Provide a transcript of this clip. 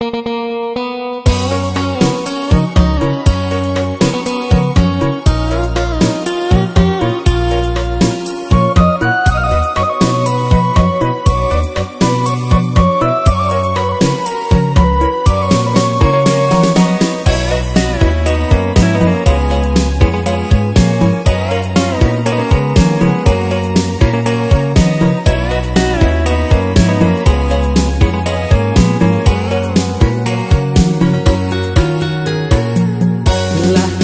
you charla.